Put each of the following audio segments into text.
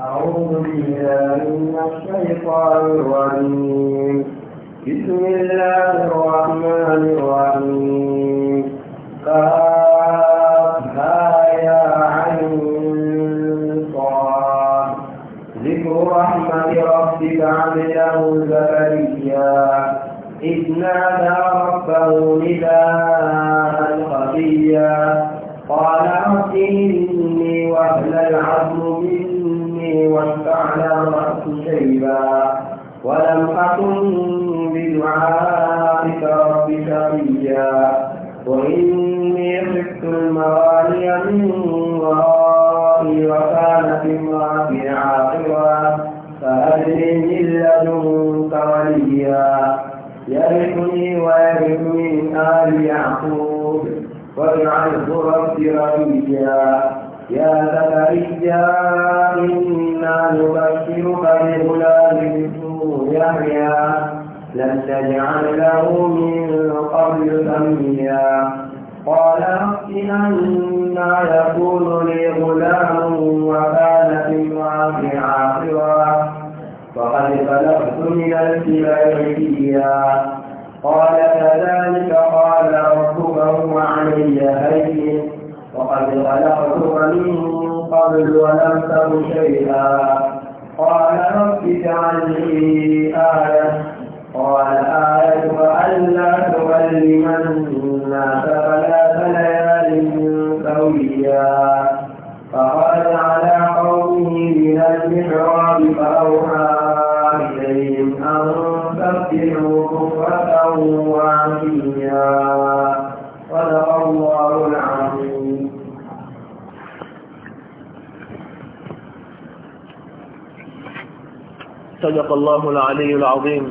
أعوذ بالله من الشيطان الرجيم. بسم الله الرحمن الرحيم. كافها يا عين صاد ذكر رحمة ربك عبده زكريا. إذ نادى ربه نداء خفيا. قال رب إني وهن العظم مني واشتعل الرأس شيبا. ولم أكن بدعائك رب شقيا. وإني خفت الموالي من ورائي وكانت امرأتي عاقرا. لي من لدنك وليا. يرثني ويرث من آل يعقوب. واجعله رب رضيا يا زكريا إنا نبشرك بغلام اسمه يحيى. لم نجعل له من قبل سميا قال رب أنا يكون لي غلام وكانت امرأتي عاقرا فقد بلغت من الكبر قال كذلك قال ربك هو علي هين. وقد خلقتك من قبل ولم تك شيئا. قال رب اجعل لي آية. قال آيتك ألا تكلم الناس ثلاث ليال سويا. فخرج على قومه من المحراب فأوحى إليهم أن سبحوا بكرة وعشيا صدق الله العظيم. صدق الله العلي العظيم.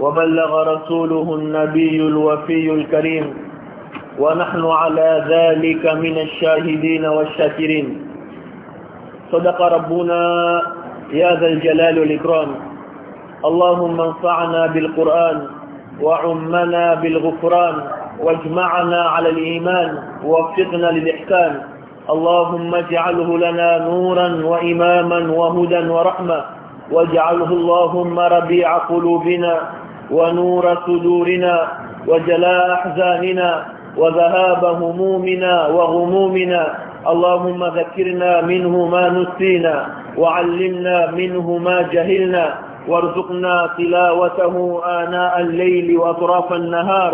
وبلغ رسوله النبي الوفي الكريم. ونحن على ذلك من الشاهدين والشاكرين. صدق ربنا يا ذا الجلال والإكرام. اللهم انفعنا بالقرآن وعمنا بالغفران واجمعنا على الإيمان ووفقنا للإحسان. اللهم اجعله لنا نورا وإماما وهدى ورحمة. واجعله اللهم ربيع قلوبنا ونور صدورنا وجلاء أحزاننا وذهاب همومنا وغمومنا. اللهم ذكرنا منه ما نسينا وعلمنا منه ما جهلنا. وارزقنا تلاوته آناء الليل وأطراف النهار.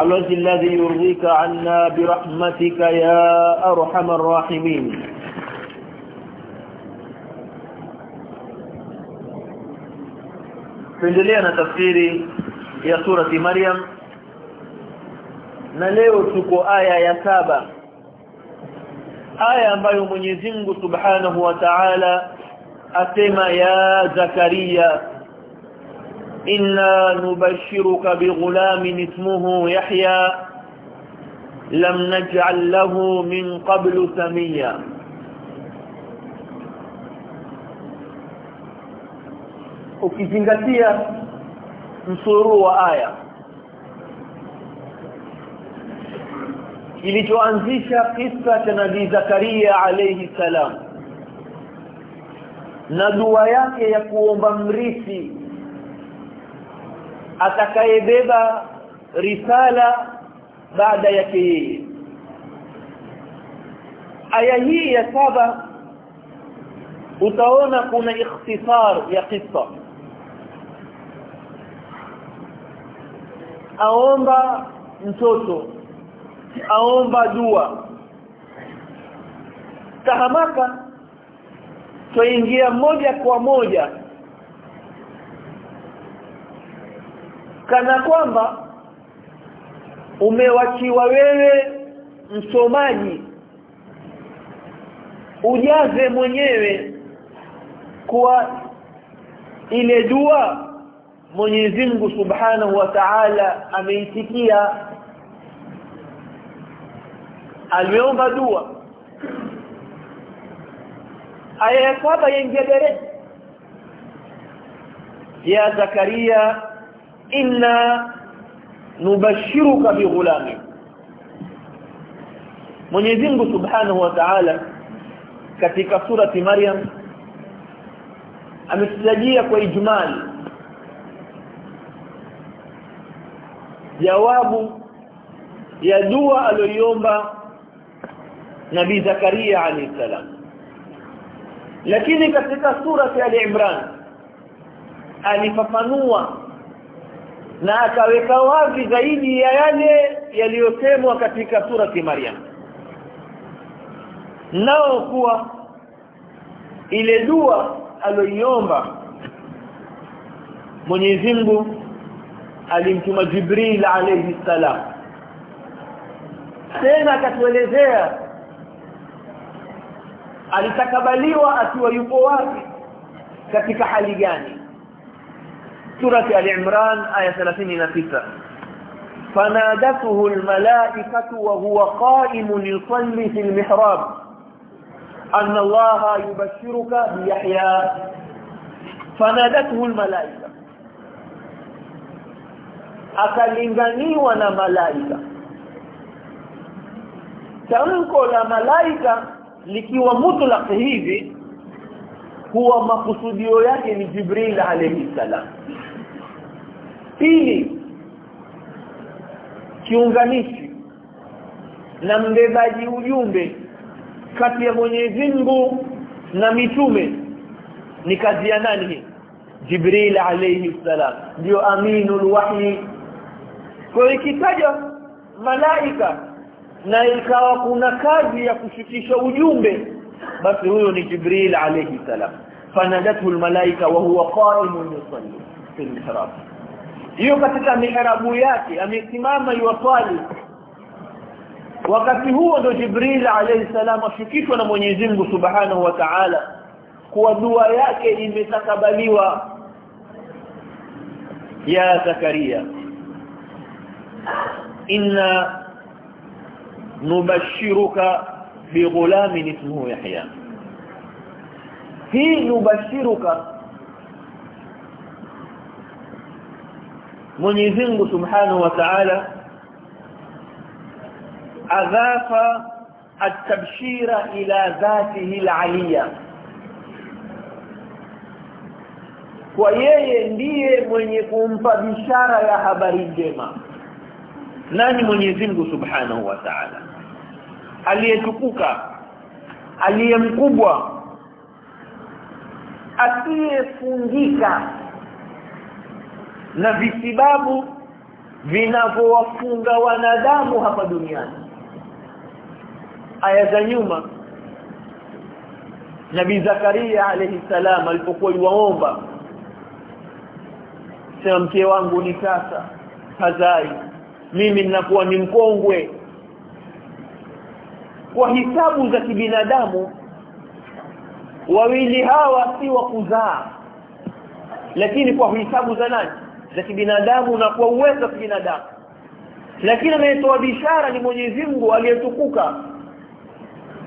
الوجه الذي يرضيك عنا برحمتك يا أرحم الراحمين. Tuendelea na tafsiri ya surati Maryam na leo tuko aya ya saba aya ambayo Mwenyezi Mungu Subhanahu wa Ta'ala asema ya Zakaria inna nubashiruka bighulamin ismuhu Yahya lam naj'al lahu min qablu samia ukizingatia msururu wa aya. Kilichoanzisha kisa cha nabii Zakaria alayhi salam na dua yake ya kuomba mrithi atakayebeba risala baada yake yeye. Aya hii ya saba utaona kuna ikhtisar ya kisa aomba mtoto. Aomba dua. Tahamaka twaingia moja kwa moja. Kana kwamba umewachiwa wewe msomaji. Ujaze mwenyewe kwa ile dua Mwenyezi Mungu Subhanahu wa Ta'ala ameitikia. Aliomba dua. Aya ya saba yaingia ya Zakaria inna nubashiruka bighulami Mwenyezi Mungu Subhanahu wa Ta'ala katika surati Maryam ametutajia kwa ijmali jawabu ya dua aliyoiomba Nabii Zakaria alayhisalam lakini katika sura ya al-Imran alifafanua na akaweka wazi zaidi ya yale yaliyosemwa katika sura ya Maryam. Nao kuwa ile dua aliyoiomba Mwenyezi Mungu alimtuma Jibril alayhi salam tena akatuelezea alitakabaliwa akiwa yupo wapi katika hali gani surati al-imran aya 39 فنادته الملائكة وهو قائم يصلي في المحراب أن الله يبشرك بيحيى فنادته الملائكة akalinganiwa na malaika. Tamko la malaika likiwa mutlaq hivi huwa makusudio yake ni Jibril alayhi salam. Pili kiunganishi na mbebaji ujumbe kati ya Mwenyezi Mungu na mitume. Ni kazi ya nani hii? Jibril alayhi salam. Ndio aminul wahyi kwa ikitaja malaika na ikawa kuna kazi ya kushukisha ujumbe basi huyo ni Jibril alayhi salam. Fanadathu almalaika wa huwa qa'imun yusalli fi al-mihrab hiyo katika mihrabu yake amesimama yuwasali wakati huo ndo Jibril alayhi salam ashukishwa na Mwenyezi Mungu Subhanahu wa Ta'ala kuwa dua yake imetakabaliwa. Ya Zakaria inna nubashiruka bighulamin ismuhu Yahya. Hii nubashiruka Mwenyezi Mungu Subhanahu wa Ta'ala adhafa at-tabshira ila dhatihi al-aliyya. Kwa yeye ndiye mwenye kumpa bishara ya habari njema nani Mwenyezi Mungu Subhanahu wa Ta'ala? Aliyetukuka aliyemkubwa asiyefungika na visibabu vinavyowafunga wanadamu hapa duniani. Aya za nyuma Nabii Zakaria alayhi salam alipokuwa yuwaomba sema mke wangu ni sasa hazai mimi ninakuwa ni mkongwe. Kwa hisabu za kibinadamu wawili hawa si wa kuzaa. Lakini kwa hisabu za nani? Za kibinadamu na kwa uwezo wa kibinadamu. Lakini anayetoa bishara ni Mwenyezi Mungu aliyetukuka.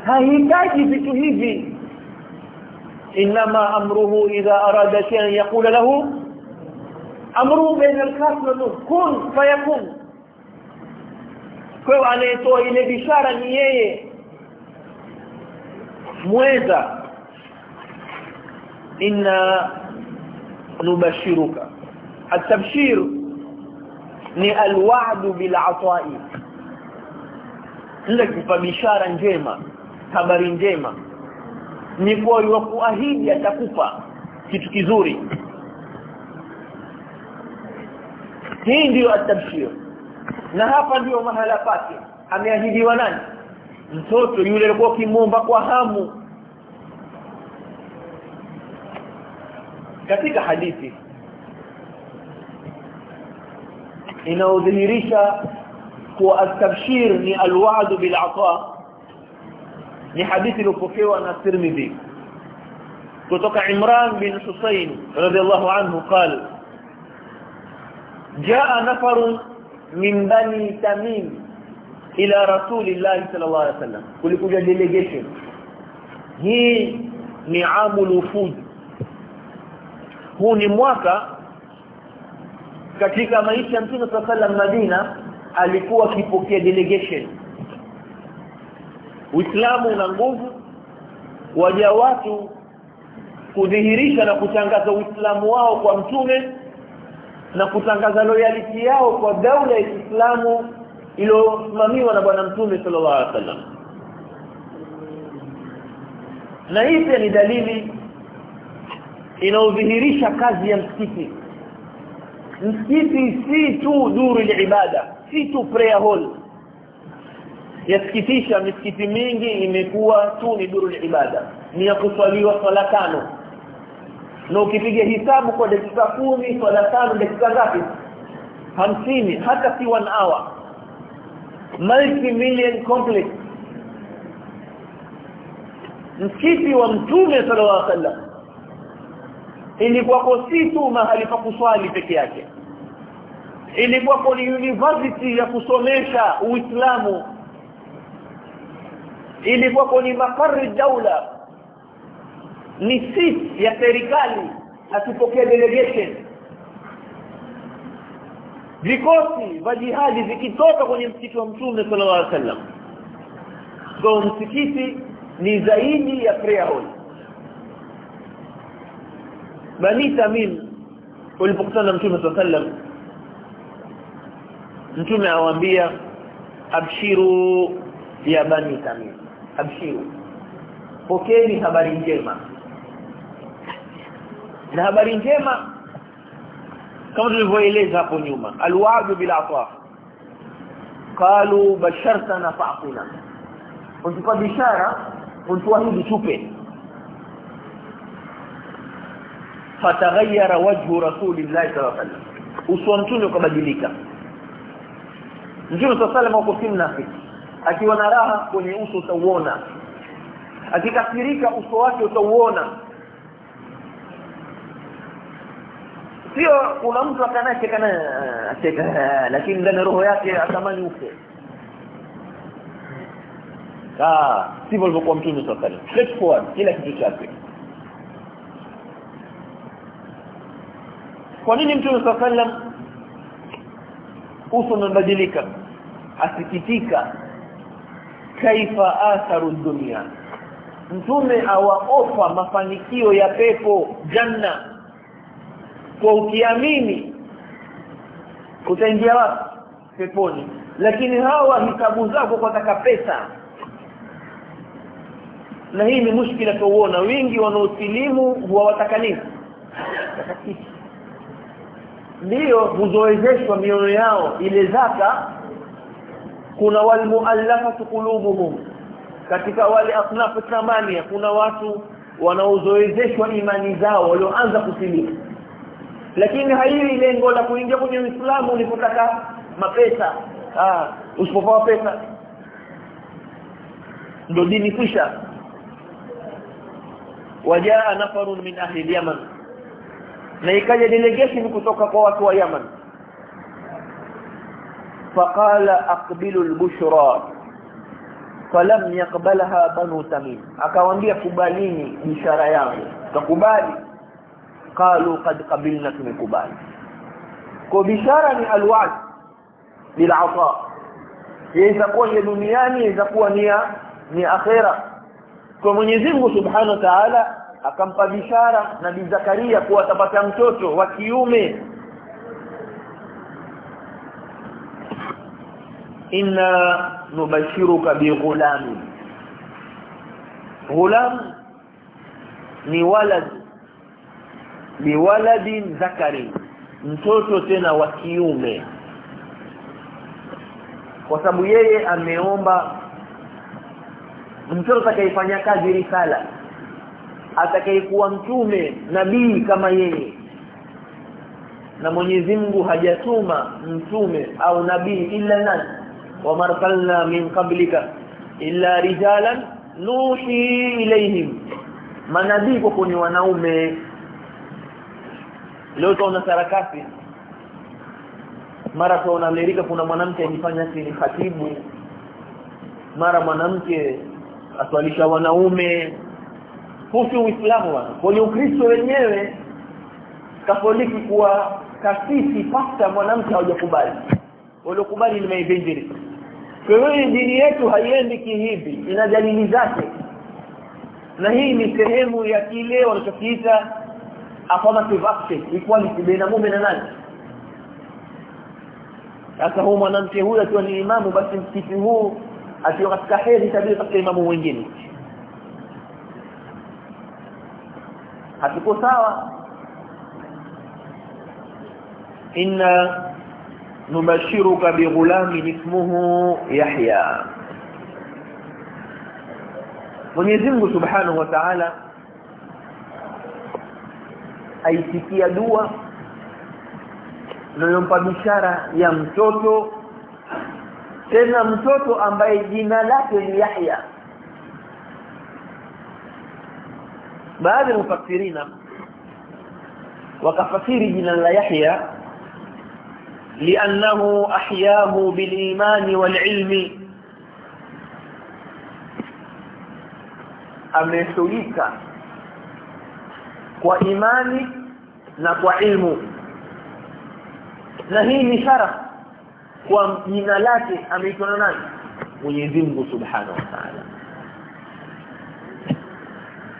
Hahitaji vitu hivi. Inma amruhu idha arada shay'an yaqulu lahu amruhu bainal al-kaf wa kun fayakun kwa anayetoa ile bishara ni yeye mweza inna nubashiruka التبشير ni alwa'd bil ata'i ile kupa bishara njema habari njema ni kwa kuahidi atakupa kitu kizuri hii ndiyo atabshir na hapa ndio mahala pake. Ameahidiwa nani? Mtoto yule alikuwa kimomba kwa hamu. Katika hadithi inaodhihirisha kuwa at-tabshir ni al-wa'd bil 'ata ni hadithi iliyopokewa na Tirmidhi. Kutoka Imran bin Husayn radiyallahu anhu qala jaa nafarun min bani tamim ila rasulillah sallallahu alaihi wasallam. Kulikuja delegation. Hii ni amul wufud. Huu ni mwaka katika maisha ya Mtume sallallahu Madina alikuwa akipokea delegation. Uislamu una nguvu waja watu kudhihirisha na kutangaza uislamu wao kwa mtume na kutangaza loyalty yao kwa daula ya Kiislamu iliyosimamiwa na bwana mtume sallallahu alaihi wasallam. Na hii pia ni dalili inaodhihirisha kazi ya msikiti. Msikiti si tu duru ibada si tu prayer hall. Yasikitisha misikiti mingi imekuwa tu ni duru ibada ni ya kuswaliwa swala tano na ukipiga hisabu kwa dakika kumi swala tano dakika ngapi? Hamsini hata si one hour. Multi million complex. Msikiti wa mtume sallallahu alaihi wasallam. Ilikuwa si tu mahali pa kuswali peke yake. Ilikuwa ni university ya kusomesha uislamu. Ilikuwa ni makari daula ni sisi ya serikali asipokee delegation. Vikosi vya jihadi vikitoka kwenye msikiti wa mtume sallallahu alaihi wasallam. Kwa msikiti ni zaidi ya prayer hall. Bani tamim ulipokutana na mtume sallallahu alaihi wasallam mtume awaambia abshiru ya bani tamim abshiru. Pokeeni habari njema na habari njema. Kama tulivyoeleza hapo nyuma alwa'du bil ata qalu bashartana fa'tina untupa bishara untuahidi tupe. Fataghayyara wajhu rasulillahi sallallahu alaihi wasallam. Uso mtume ukabadilika. Mtume sallallahu alaihi wasallam akiwa na raha kwenye uso utauona. Akikasirika uso wake utauona sio kuna mtu akanaye kana acheka lakini ndani roho yake atamani ufe. Ah sivyo alivyokuwa mtume wasallam straightforward kila kitu chake. Kwa nini mtume wasallam uso unabadilika asikitika. Kaifa atharu dunia? Mtume awaofa mafanikio ya pepo janna kwa ukiamini utaingia wapi? Peponi. Lakini hawa hisabu zako kwa taka pesa. Na hii ni mushkila tuona wingi wanaosilimu huwa wataka nini? Ndio huzoezeshwa mioyo yao. Ile zaka kuna walmuallafatu qulubuhum. Katika wale asnafu thamania kuna watu wanaozoezeshwa imani zao walioanza kusilimu lakini haili lengo la kuingia kwenye Uislamu ni kutaka mapesa. Ah usipopewa pesa ndio dini kisha wajaa nafarun min ahli yaman. Na ikaja delegation kutoka kwa watu wa Yaman. Faqala aqbilu البشرى فلم yaqbalha banu tamim. Akawaambia kubalini bishara yangu. Takubali qalu qad qabilna tumekubali. Kwa bishara ni alwa'd bil'ata yaweza kuwa ni duniani yaweza kuwa ni ni akhera. Kwa Mwenyezi Mungu Subhanahu wa Ta'ala akampa bishara nabii Zakaria kuwa atapata mtoto wa kiume. Inna nubashiruka bighulami ghulam ni walad biwaladin zakari mtoto tena wa kiume. Kwa sababu yeye ameomba mtoto atakayefanya kazi risala atakayekuwa mtume nabii kama yeye. Na Mwenyezi Mungu hajatuma mtume au nabii illa nani wa marsalna min qablika illa rijalan nuhi ilayhim. Manabii kwa ni wanaume leo tunaona sarakasi. Mara tunaona Amerika kuna mwanamke anifanya ni khatibu. Mara mwanamke aswalisha wanaume. Husu Uislamu bwana kwenye Ukristo wenyewe Katoliki kuwa kasisi pasta mwanamke hawajakubali. Waliokubali ni maevangelist kwa hiyo dini yetu haiendi kihivi ina dalili zake. Na hii ni sehemu ya kile wanachokiita affirmative action equality baina mume na nani? Sasa huyu mwanamke huyu akiwa ni imamu basi msikiti huu akiwa katika heri tabia katika imamu wengine hatuko sawa? Inna nubashiruka bighulamin ismuhu Yahya. Mwenyezi Mungu Subhanahu wa Ta'ala aisikia dua inayompa bishara ya mtoto tena mtoto ambaye jina lake ni Yahya baadhi ya mufassirina wakafasiri jina la Yahya لانه احياه بالايمان والعلم amesulika kwa imani na kwa ilmu. Na hii ni shara kwa jina lake ameitwa nani? Mwenyezi Mungu Subhanahu wa Ta'ala.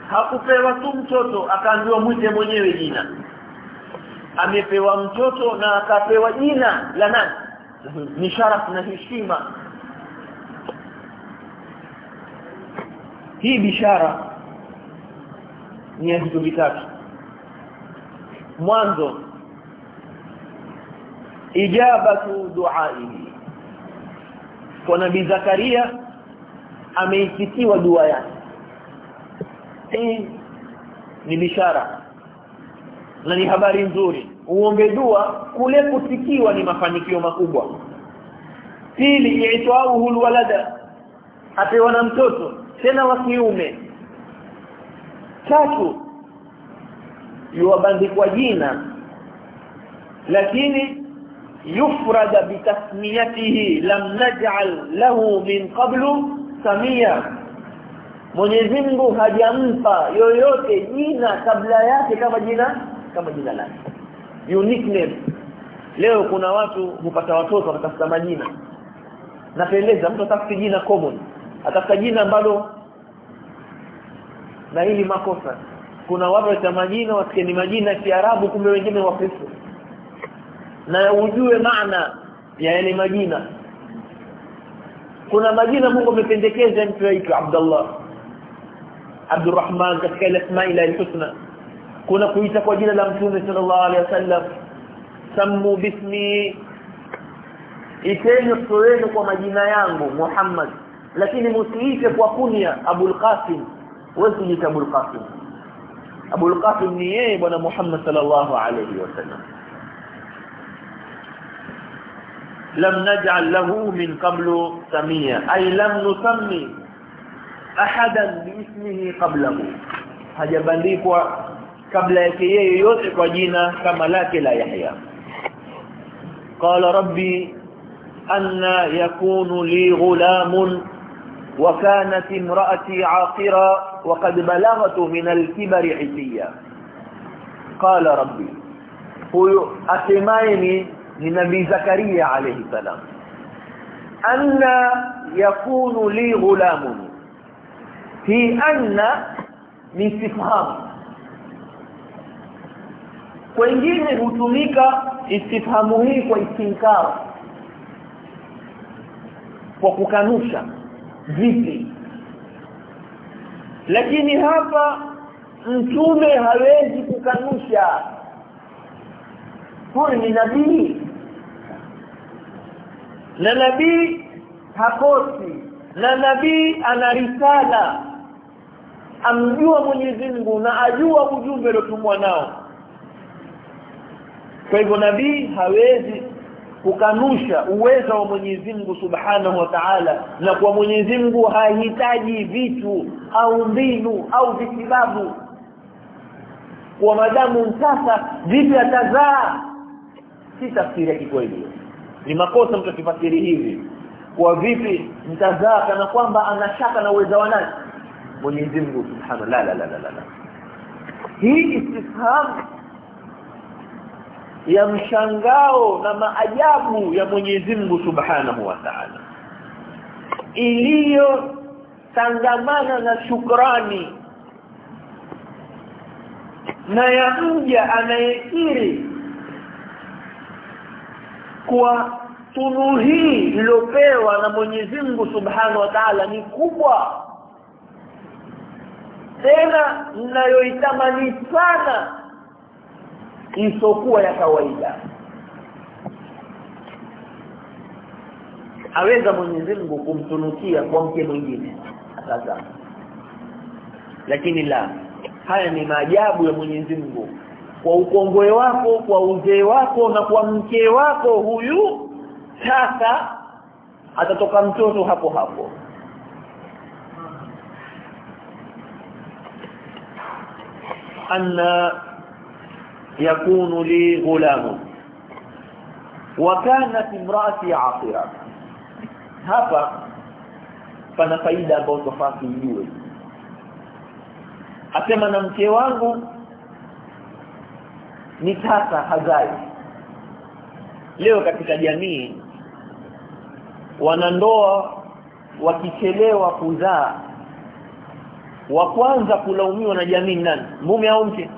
Hakupewa tu mtoto akaambiwa mwite mwenyewe jina. Amepewa mtoto na akapewa jina la nani? Ni sharafu na heshima. Hii bishara ni ya vitu vitatu mwanzo. Ijabatu duaihi. Kwa nabii Zakaria ameitikiwa dua yake. Hii ni bishara na ni habari nzuri. Uombe dua kule kusikiwa ni mafanikio makubwa. Pili itwauhu alwalada. Apewa na mtoto tena wa kiume. Tatu yuwabandikwa jina lakini yufrada bitasmiyatihi lam naj'al lahu min qablu samia. Mwenyezi Mungu hajampa yoyote jina kabla yake kama jina kama jina lake. Unique leo kuna watu hupata watoto wakatafuta majina. Napendeza mtu atafuta jina common atafuta jina ambalo na hili makosa kuna watu wa majina wasikie ni majina ya Kiarabu kumbe wengine wa Kristo na ujue maana ya yale majina. Kuna majina Mungu amependekeza mtu aitwe Abdullah Abdurrahman katika ile asma'i al-husna. Kuna kuita kwa jina la Mtume sallallahu alaihi wasallam sammu bismi iteni soeni kwa majina yangu Muhammad. Lakini msiite kwa kunya Abul Qasim. Wewe Abul Qasim Abul Qasim ni yeye bwana Muhammad sallallahu alaihi wasallam لم نجعل له من قبل سميا أي لم نسمي أحدا باسمه قبله hajabandikwa kabla yake yeye yote kwa jina kama lake la Yahya qala rabbi anna yakunu li ghulamun wa kanat imraati aqira wa qad balaghtu min al-kibri itiya qala rabbi huyo asemaye ni ni nabii Zakaria alayhi salam anna yakunu li ghulamun hi anna ni istifham wengine hutumika istifhamu hii kwa istinkar kwa kukanusha vipi lakini hapa mtume hawezi kukanusha. Huyu ni nabii. Na nabii hakosi. Na nabii ana risala. Amjua Mwenyezi Mungu na ajua ujumbe uliotumwa nao. Kwa hivyo nabii hawezi kukanusha uwezo wa Mwenyezi Mungu Subhanahu wa Ta'ala. Na kwa Mwenyezi Mungu hahitaji vitu au mbinu au vitibabu. Kwa madamu sasa vipi atazaa? Si tafsiri ya kikweli ni makosa mtu akifasiri hivi. Kwa vipi mtazaa kana kwamba anashaka na uwezo wa nani? Mwenyezi Mungu Subhanahu la la la la la. Hii istifham ya mshangao na maajabu ya Mwenyezi Mungu Subhanahu wa Ta'ala. Iliyo tangamana na shukrani. Na ya mja anayekiri kwa tunu hii iliyopewa na Mwenyezi Mungu Subhanahu wa Ta'ala ni kubwa. Tena ninayoitamani sana isokuwa ya kawaida. Aweza Mwenyezi Mungu kumtunukia kwa mke mwingine sasa. Lakini la haya ni maajabu ya Mwenyezi Mungu. Kwa ukongwe wako kwa uzee wako na kwa mke wako huyu sasa atatoka mtoto hapo hapo. Anna yakunu li gulam wa kanat imraati aqira hapa pana faida ambayo tofauti ijue asema na mke wangu ni tata hazai. Leo katika jamii wanandoa wakichelewa kuzaa wa kwanza kulaumiwa na jamii nani? Mume au mke?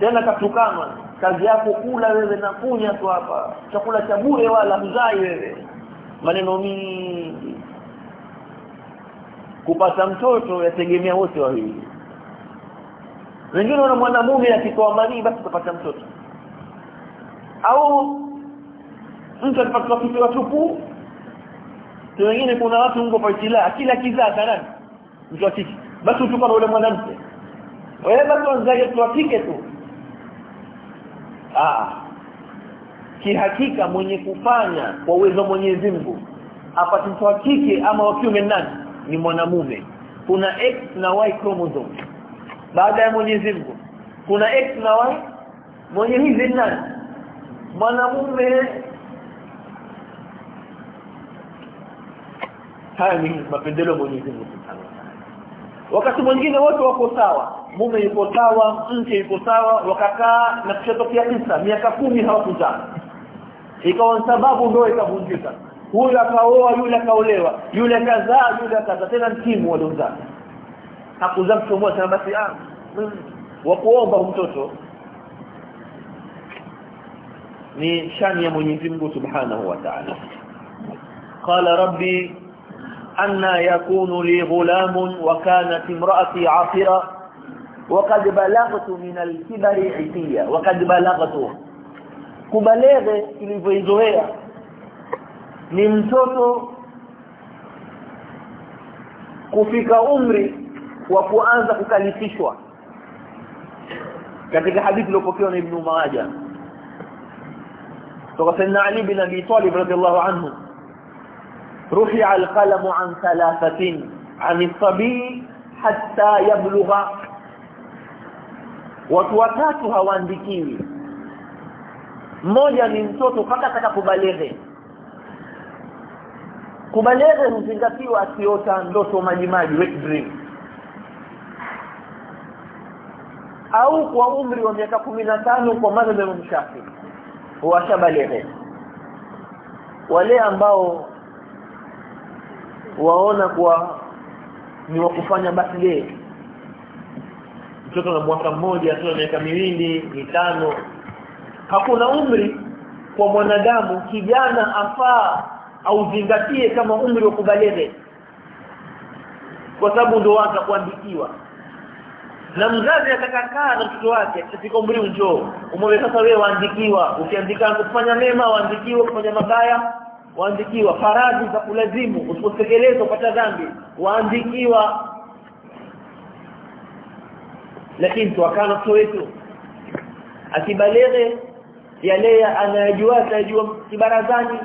Tena katukana kazi yako kula wewe na kunya tu hapa. Chakula cha bure wala mzai wewe maneno mingi. Kupata mtoto yategemea wote wawili. Wengine wana mwanamume akitoa manii basi utapata mtoto. Au mtu atapata kitu tupu wengine kuna watu ngo kwa kila kila kizaa kanani mtu wa kike. Basi utupa na yule mwanamke. Wewe basi unzaje tu wa tu. Ah kihakika mwenye kufanya kwa uwezo Mwenyezi Mungu. Apate wa kike ama wa kiume nani? Ni mwanamume. Kuna X na Y chromosome. Baada ya Mwenyezi Mungu. Kuna X na Y. Mwenye hizi nani? Mwanamume. Haya ni mapendeleo Mwenyezi Mungu wakati mwingine wote wako sawa. Mume yuko sawa mke yuko sawa wakakaa na kushatokea kisa miaka kumi hawakuzaa ikawa sababu ndio ikavunjika huyu akaoa yule akaolewa yule akazaa yule akazaa tena mtimu waliozaa hakuzaa mtu mmoja sana basi ah wa kuomba mtoto ni shani ya Mwenyezi Mungu Subhanahu wa Ta'ala qala rabbi anna yakunu li ghulamun wa kanat imraati وقد بلغت من الكبر عتيا وقد بلغت kubaleghe ilivyoizoea. Ni mtoto kufika umri wa kuanza kukalifishwa. Katika hadithi iliyopokewa na Ibn Majah kutoka Sayyidina Ali bin Abi Talib radiyallahu anhu. Rufi'a al-qalam an thalathatin an as-sabi hatta yablugha. Watu watatu hawaandikiwi mmoja ni mtoto mpaka atakapobaleghe kubalege huzingatiwa asiota ndoto majimaji wet dream. Au kwa umri wa miaka tano kwa madhhabu mshafi washabaleghe wale ambao waona kuwa ni wa kufanya birthday mtoto na mwaka mmoja mtoto miaka miwili mitano hakuna umri kwa mwanadamu kijana afaa auzingatie kama umri wa kubalehe. Kwa sababu ndio wanza kuandikiwa. Na mzazi atakakaa na mtoto wake katika umri njoo umwe sasa wewe waandikiwa. Ukiandika kufanya mema waandikiwa kufanya mabaya waandikiwa faradhi za kulazimu usipotekeleza upata dhambi waandikiwa lakini tuwakana mtoto wetu akibaleghe yale anayajua atajua kibarazani.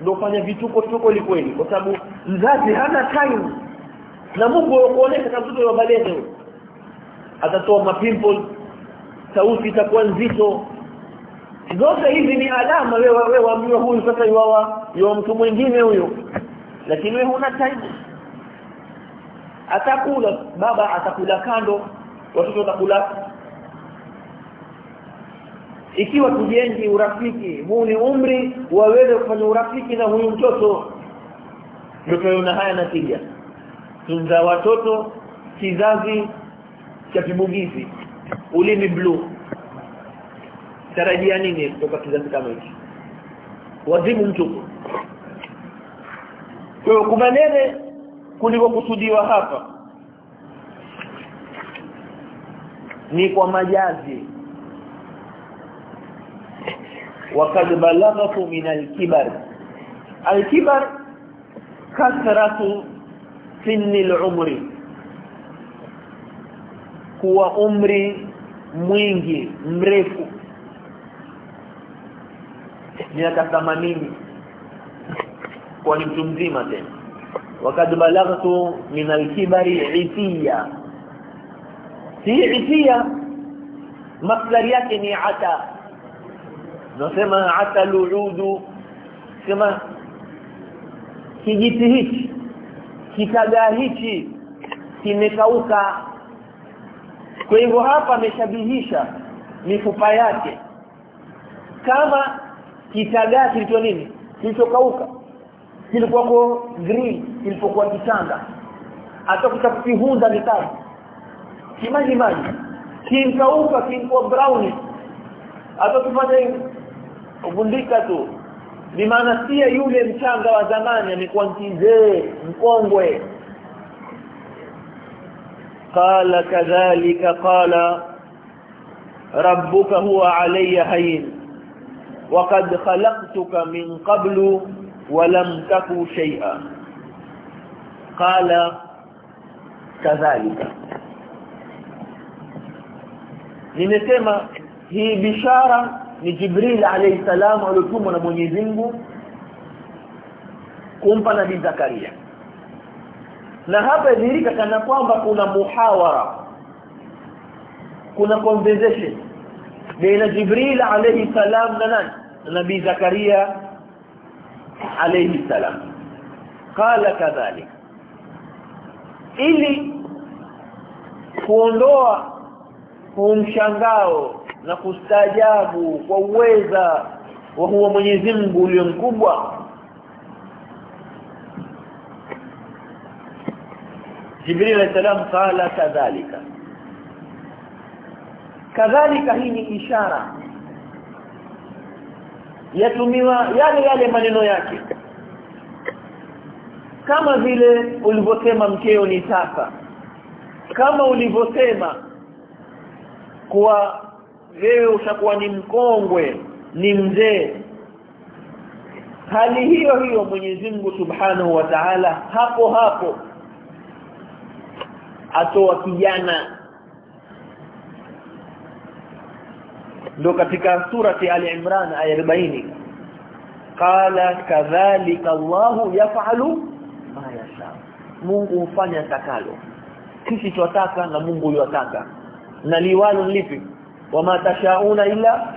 Ndio fanya vituko tuko likweli kwa sababu mzazi hana time. Na Mungu kuonesha kama wa baleze atatoa mapimpo sauti itakuwa nzito. Zote hizi ni alama wewe wewe waambiwa huyu sasa yuwa yuwa mtu mwingine huyo. Lakini wewe huna time. Atakula baba atakula kando watoto watakula ikiwa tujengi urafiki huu ni umri waweze kufanya urafiki na huyu mtoto. Ndio haya natija. Tunza watoto kizazi cha kibugizi. Ulimi blue. Tarajia nini kutoka kizazi kama hiki? Wazimu mtupu. Kwa kumanene kulikokusudiwa hapa ni kwa majazi wakad بلغت min al-kibar al-kibar kasratu sinni al-umri kuwa umri mwingi mrefu. Miaka 80 kwa mtu mzima tena. wakad balaghtu min al-kibari itiya si itiya masdari yake ni ata nasema hata luudu. Sema kijiti hichi kitagaa hichi kimekauka. Kwa hivyo hapa ameshabihisha mifupa yake. Kama kitagaa kilicho nini? Kilichokauka. Kilikuwa kwa green kilipokuwa kitanda. Atakuta kukihunda mitaji kimaji maji kimkauka kimkuwa brown atakufanya ugundika tu. Bimaana sie yule mchanga wa zamani amekuwa mzee mkongwe. Qala kadhalika qala rabbuka huwa alayya hayyin wa qad khalaqtuka min qablu wa lam taku shay'a qala kadhalika. Nimesema hii bishara ni Jibril alayhi salam aliyotumwa na Mwenyezi Mungu kumpa nabii Zakaria. Na hapa dhihirika kana kwamba kuna muhawara kuna conversation baina Jibril alayhi salam na nani? Nabii Zakaria alayhi salam. Qala kadhalik ili kuondoa kumshangao na kustajabu kwa uweza wa huwa Mwenyezi Mungu ulio mkubwa. Jibril alayhi salam qala kadhalika. Kadhalika hii ni ishara yatumiwa yale yale maneno yake. Kama vile ulivyosema mkeo ni sasa kama ulivyosema kuwa wewe ushakuwa ni mkongwe ni mzee. Hali hiyo hiyo Mwenyezi Mungu Subhanahu wa Ta'ala hapo hapo atoa kijana. Ndo katika surati al-Imran aya 40 qala kadhalika Allahu yaf'alu ma yasha. Mungu hufanya takalo. Sisi twataka na Mungu yotaka na liwalo lipi wama tashauna ila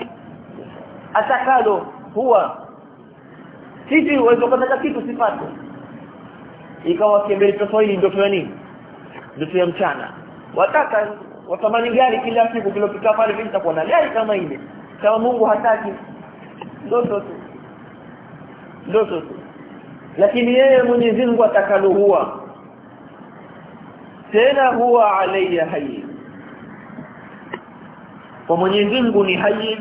atakalo huwa. Sisi uwezo kupata kitu sipate. Ikawa kimbele Kiswahili ndio ya nini? Ndio ya mchana. Wataka watamani gari kila siku kilopita pale mimi nitakuwa na gari kama ile? Kama Mungu hataki. Ndoto tu. Ndoto tu. Lakini yeye Mwenyezi Mungu atakalo huwa. Tena huwa alayya hayy kwa Mwenyezi Mungu ni hayy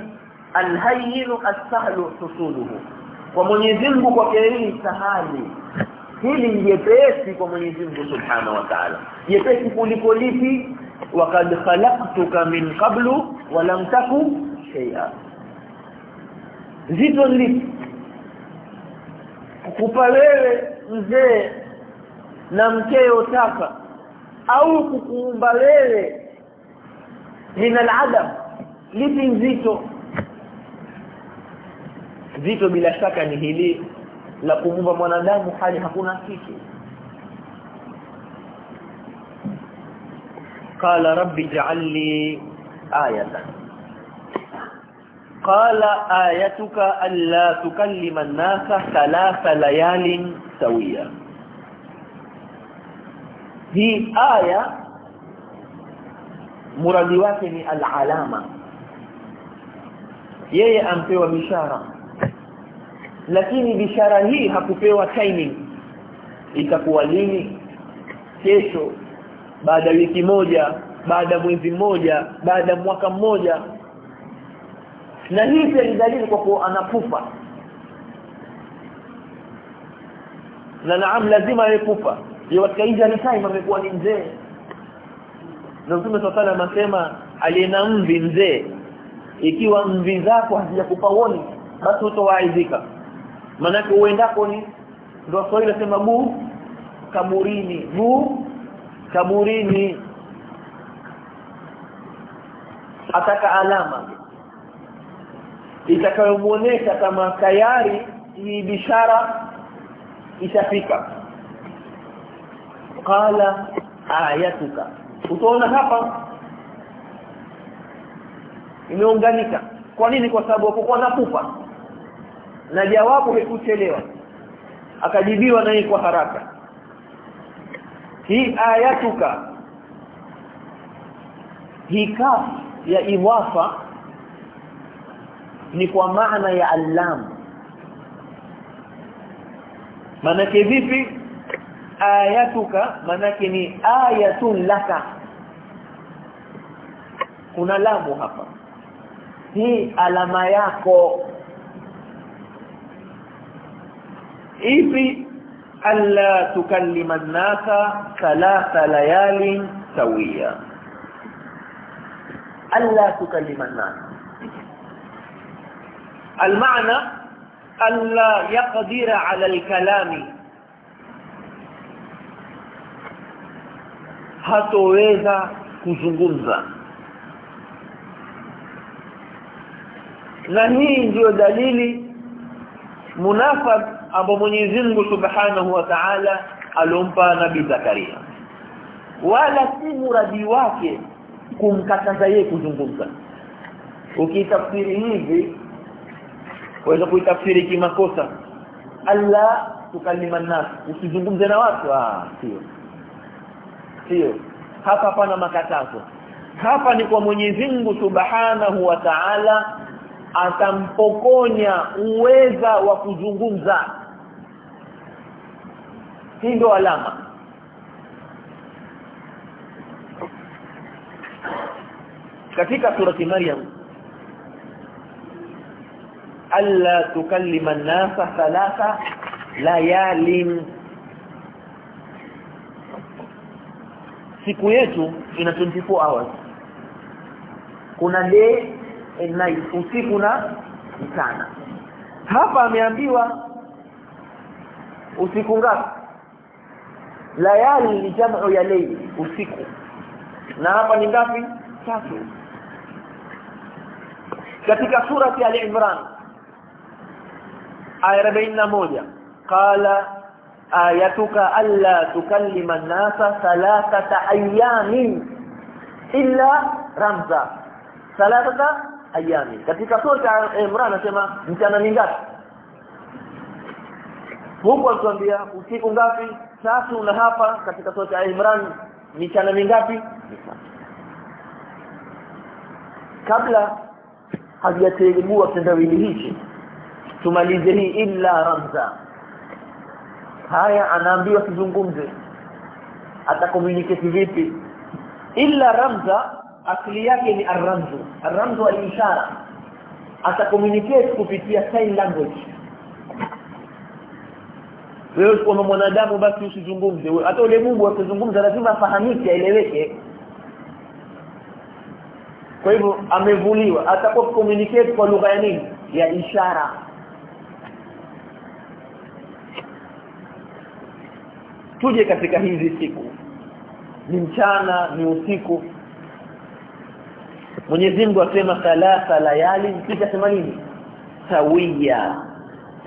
alhayyin as-sahlu husuluhu. Kwa Mwenyezi Mungu kwa hili sahali. Hili jepesi kwa Mwenyezi Mungu Subhanahu wa Ta'ala. Jepesi kuliko lipi? Waqad khalaqtuka min qablu wa lam taku shay'a. Zito lipi? Kukupa wewe mzee na mkeo taka au kukuumba wewe min al-adam lipi nzito? Nzito bila shaka ni hili la kumumba mwanadamu hali hakuna kitu. Qala rabbi ij'al li ayatan. Qala ayatuka alla tukallima an-nasa thalatha layalin sawiya. Hii aya muradi wake ni al-alama yeye ampewa bishara. Lakini bishara hii hakupewa timing. Itakuwa lini? Kesho baada wiki moja baada mwezi mmoja baada mwaka mmoja. Na hii pia ni dalili kwa kuwa anakufa. Na naam lazima yekufa katika ni time amekuwa ni mzee. Na Mtume swalla anasema aliyena mvi mzee ikiwa mvi zako hazijakupa woni basi utowaidhika manake uendako ni ndio swali nasema bu kaburini. Bu kaburini. Ataka alama. Itakayomuonesha kama tayari hii bishara ishafika. Qala ayatuka. Utaona hapa imeunganika. Kwa nini? Kwa sababu hapokuwa nakufa na jawabu haikuchelewa. Akajibiwa naye kwa haraka. Hii ayatuka. Hii kaf ya iwafa ni kwa maana ya allam manake vipi? Ayatuka manake ni ayatun laka. Kuna lamu hapa hii alama yako ipi alla tukallima an-nasa thalatha layalin sawiya alla tukallima an-nasa المعنى ألا يقدر على الكلام hatoweza kuzungumza Na hii ndiyo dalili munafab ambao Mwenyezi Mungu Subhanahu wa Ta'ala alompa Nabii Zakaria. Wala si muradi wake kumkataza yeye kuzungumza. Ukitafsiri hivi waweza kuitafsiri kimakosa. Alla tukalima nas usizungumze na watu. Ah sio. Sio. Hapa hapana makatazo. Hapa ni kwa Mwenyezi Mungu Subhanahu wa Ta'ala atampokonya uweza wa kuzungumza. Hii ndio alama. Katika surati Maryam alla tukallima an-nasa thalatha layalin. Siku yetu ina 24 hours. Kuna day night usiku na mchana. Hapa ameambiwa usiku ngapi? Layali jamu ya layli usiku. Na hapa ni ngapi? Tatu. Katika surati al-imran aya 41 qala ayatuka alla tukallima an-nasa thalathata ayamin illa ramza. Thalathata ayamin katika sura ya Imran anasema mchana ni ngapi? Mungu usiku ngapi? Tatu na hapa katika sura ya Imran mchana mingapi kabla hajategua kitendawili hichi tumalize hii illa ramza. Haya anaambiwa kizungumze atakomunicate vipi? Illa ramza asili yake ni arramzu. Arramzu al-ishara. Atakomunicate kupitia sign language. Wewe kama mwanadamu basi usizungumze. Hata ule Mungu akizungumza lazima afahamike aeleweke. Kwa hivyo amevuliwa. Atakuwa communicate kwa lugha ya nini? Ya ishara. Tuje katika hizi siku. Ni mchana ni usiku Mwenyezi Mungu asema thalatha layali kisha sema sawia. Sawiya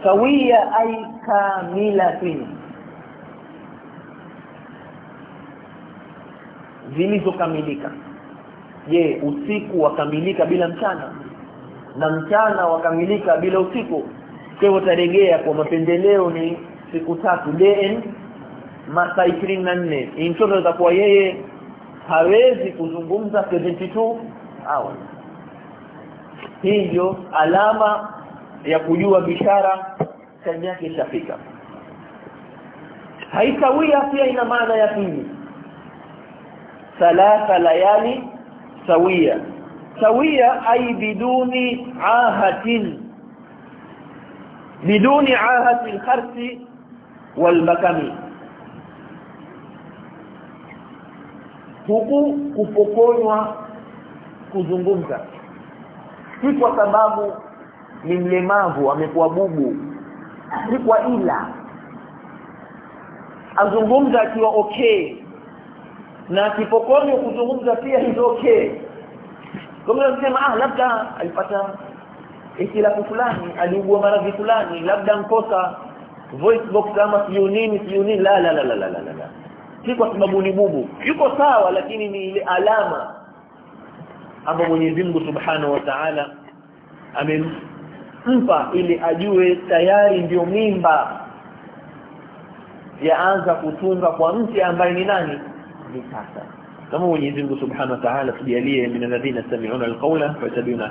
sawiya ay kamilatin zilizokamilika. Je usiku wakamilika bila mchana? Na mchana wakamilika bila usiku? Kwa hivyo tarejea kwa mapendeleo ni siku tatu. Den masaa 24 intoto itakuwa yeye hawezi kuzungumza 72 hours hii ndio alama ya kujua bishara time yake ishafika. Haitawia pia ina maana ya pili. Thalatha layali sawia. Sawia ay biduni ahatin. Biduni ahati al-kharsi wal-bakami huku kupokonywa kuzungumza. Si kwa sababu ni mlemavu amekuwa bubu. Si kwa ila. Azungumza akiwa okay. Na akipokonywa kuzungumza pia ni okay. Kama unasema ah labda alipata ikilafu fulani aliugua maradhi fulani labda mkosa voice box ama siyo nini siyo nini. La la la la la la. Si kwa sababu ni bubu. Yuko sawa lakini ni ile alama ambayo Mwenyezi Mungu Subhanahu wa Ta'ala amempa ili ajue tayari ndio mimba yaanza kutunga kwa mti ambaye ni nani? Ni sasa kama Mwenyezi Mungu Subhanahu wa Ta'ala tujalie min alladhina alqawla fa yattabi'una